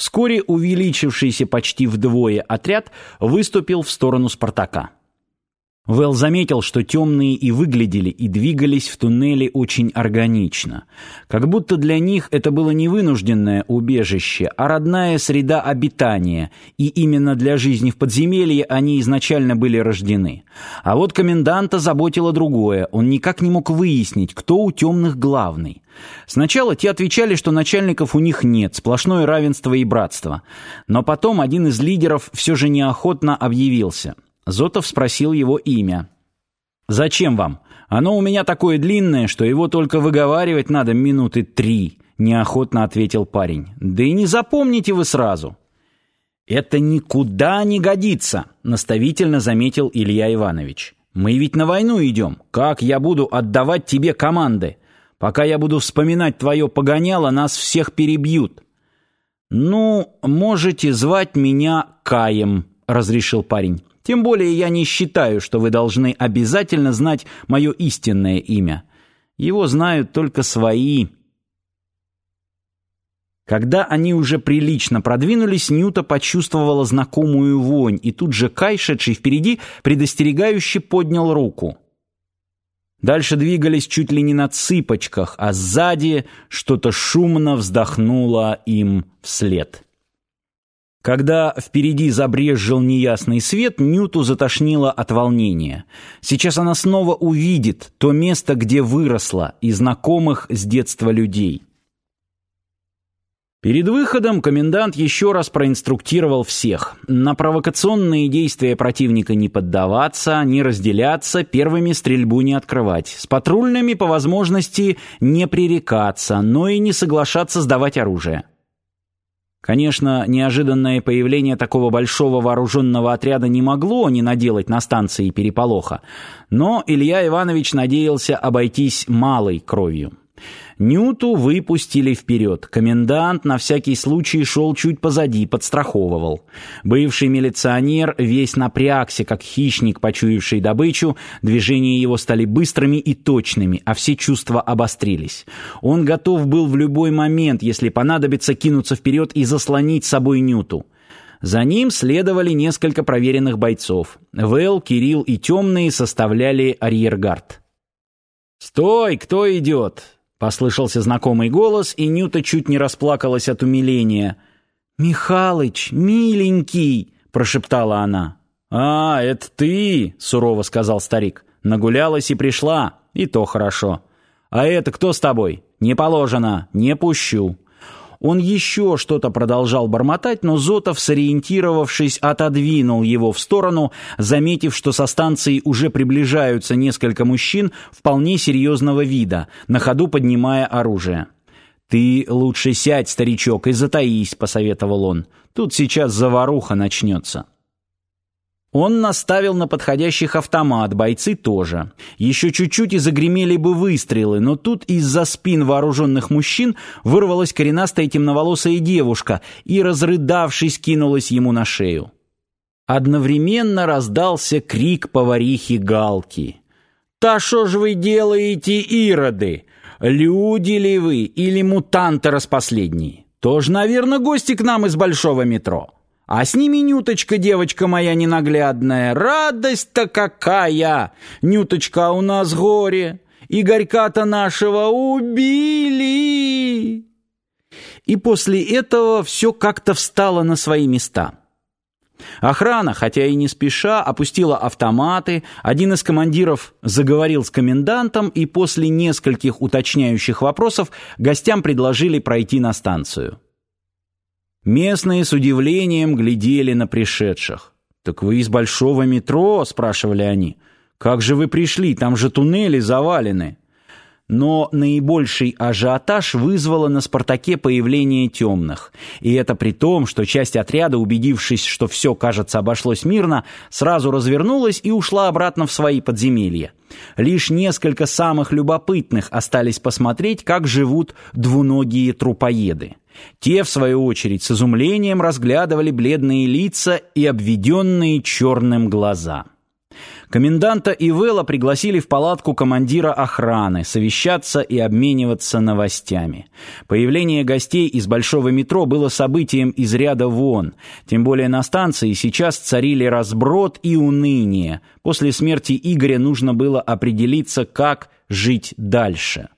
Вскоре увеличившийся почти вдвое отряд выступил в сторону Спартака. Вэл заметил, что темные и выглядели, и двигались в туннеле очень органично. Как будто для них это было не вынужденное убежище, а родная среда обитания, и именно для жизни в подземелье они изначально были рождены. А вот коменданта заботило другое, он никак не мог выяснить, кто у темных главный. Сначала те отвечали, что начальников у них нет, сплошное равенство и братство. Но потом один из лидеров все же неохотно объявился – Зотов спросил его имя. «Зачем вам? Оно у меня такое длинное, что его только выговаривать надо минуты три», — неохотно ответил парень. «Да и не запомните вы сразу». «Это никуда не годится», — наставительно заметил Илья Иванович. «Мы ведь на войну идем. Как я буду отдавать тебе команды? Пока я буду вспоминать твое погоняло, нас всех перебьют». «Ну, можете звать меня Каем», — разрешил парень. Тем более я не считаю, что вы должны обязательно знать мое истинное имя. Его знают только свои. Когда они уже прилично продвинулись, Нюта почувствовала знакомую вонь, и тут же Кай, шедший впереди, предостерегающе поднял руку. Дальше двигались чуть ли не на цыпочках, а сзади что-то шумно вздохнуло им вслед. Когда впереди забрезжил неясный свет, Нюту затошнило от волнения. Сейчас она снова увидит то место, где выросла, и знакомых с детства людей. Перед выходом комендант еще раз проинструктировал всех. На провокационные действия противника не поддаваться, не разделяться, первыми стрельбу не открывать. С патрульными по возможности не пререкаться, но и не соглашаться сдавать оружие. Конечно, неожиданное появление такого большого вооруженного отряда не могло не наделать на станции переполоха, но Илья Иванович надеялся обойтись малой кровью. Нюту выпустили вперед. Комендант на всякий случай шел чуть позади, подстраховывал. Бывший милиционер весь напрягся, как хищник, почуявший добычу. Движения его стали быстрыми и точными, а все чувства обострились. Он готов был в любой момент, если понадобится, кинуться вперед и заслонить собой Нюту. За ним следовали несколько проверенных бойцов. Вэл, Кирилл и Темные составляли арьергард. «Стой! Кто идет?» Послышался знакомый голос, и Нюта чуть не расплакалась от умиления. «Михалыч, миленький!» — прошептала она. «А, это ты!» — сурово сказал старик. «Нагулялась и пришла, и то хорошо. А это кто с тобой? Не положено, не пущу». Он еще что-то продолжал бормотать, но Зотов, сориентировавшись, отодвинул его в сторону, заметив, что со станции уже приближаются несколько мужчин вполне серьезного вида, на ходу поднимая оружие. «Ты лучше сядь, старичок, и затаись», — посоветовал он. «Тут сейчас заваруха начнется». Он наставил на подходящих автомат, бойцы тоже. Еще чуть-чуть и загремели бы выстрелы, но тут из-за спин вооруженных мужчин вырвалась коренастая темноволосая девушка и, разрыдавшись, кинулась ему на шею. Одновременно раздался крик поварихи Галки. «Та что ж вы делаете, ироды? Люди ли вы или мутанты распоследние? Тоже, наверное, гости к нам из большого метро». А с ними Нюточка, девочка моя ненаглядная, радость-то какая! Нюточка, у нас горе, Игорька-то нашего убили!» И после этого все как-то встало на свои места. Охрана, хотя и не спеша, опустила автоматы, один из командиров заговорил с комендантом, и после нескольких уточняющих вопросов гостям предложили пройти на станцию. Местные с удивлением глядели на пришедших. «Так вы из большого метро?» — спрашивали они. «Как же вы пришли? Там же туннели завалены». Но наибольший ажиотаж вызвало на «Спартаке» появление темных. И это при том, что часть отряда, убедившись, что все, кажется, обошлось мирно, сразу развернулась и ушла обратно в свои подземелья. Лишь несколько самых любопытных остались посмотреть, как живут двуногие трупоеды. Те, в свою очередь, с изумлением разглядывали бледные лица и обведенные черным глаза. Коменданта и Вэлла пригласили в палатку командира охраны совещаться и обмениваться новостями. Появление гостей из большого метро было событием из ряда вон. Тем более на станции сейчас царили разброд и уныние. После смерти Игоря нужно было определиться, как жить дальше.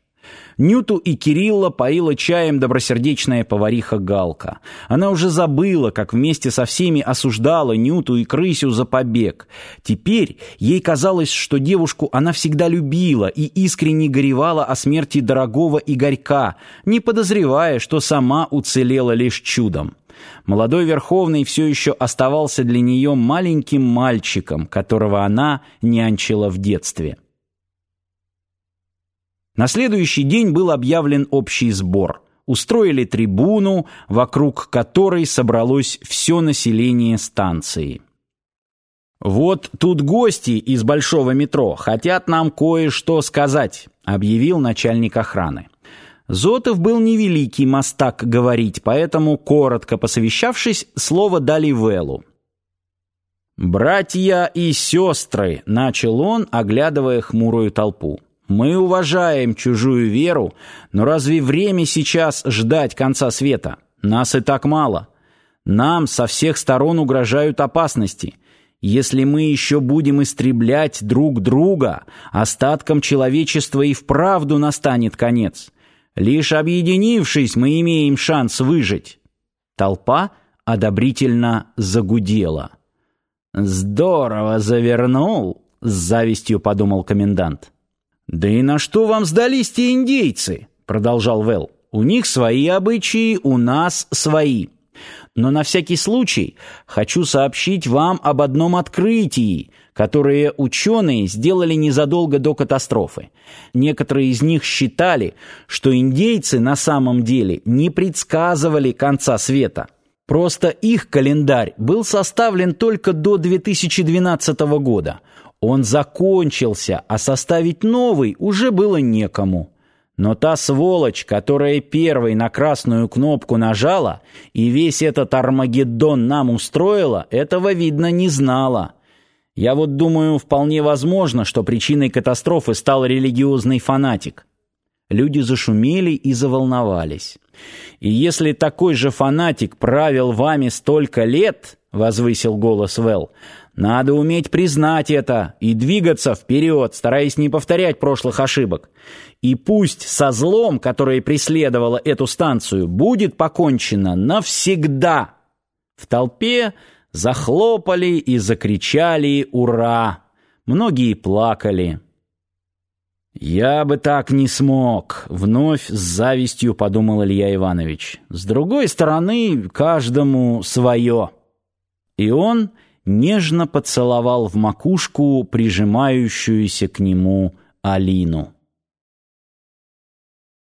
Нюту и Кирилла поила чаем добросердечная повариха Галка. Она уже забыла, как вместе со всеми осуждала Нюту и Крысю за побег. Теперь ей казалось, что девушку она всегда любила и искренне горевала о смерти дорогого Игорька, не подозревая, что сама уцелела лишь чудом. Молодой Верховный все еще оставался для нее маленьким мальчиком, которого она нянчила в детстве. На следующий день был объявлен общий сбор. Устроили трибуну, вокруг которой собралось все население станции. «Вот тут гости из большого метро хотят нам кое-что сказать», объявил начальник охраны. Зотов был невеликий мастак говорить, поэтому, коротко посовещавшись, слово дали Велу. «Братья и сестры», — начал он, оглядывая хмурую толпу. Мы уважаем чужую веру, но разве время сейчас ждать конца света? Нас и так мало. Нам со всех сторон угрожают опасности. Если мы еще будем истреблять друг друга, остаткам человечества и вправду настанет конец. Лишь объединившись, мы имеем шанс выжить. Толпа одобрительно загудела. Здорово завернул, с завистью подумал комендант. «Да и на что вам сдались те индейцы?» — продолжал Вэл. «У них свои обычаи, у нас свои. Но на всякий случай хочу сообщить вам об одном открытии, которое ученые сделали незадолго до катастрофы. Некоторые из них считали, что индейцы на самом деле не предсказывали конца света». Просто их календарь был составлен только до 2012 года. Он закончился, а составить новый уже было некому. Но та сволочь, которая первой на красную кнопку нажала и весь этот Армагеддон нам устроила, этого, видно, не знала. Я вот думаю, вполне возможно, что причиной катастрофы стал религиозный фанатик. Люди зашумели и заволновались. И если такой же фанатик правил вами столько лет, возвысил голос Вэл, надо уметь признать это и двигаться вперед, стараясь не повторять прошлых ошибок. И пусть со злом, которое преследовало эту станцию, будет покончено навсегда. В толпе захлопали и закричали «Ура!». Многие плакали. «Я бы так не смог», — вновь с завистью подумал Илья Иванович. «С другой стороны, каждому свое». И он нежно поцеловал в макушку прижимающуюся к нему Алину.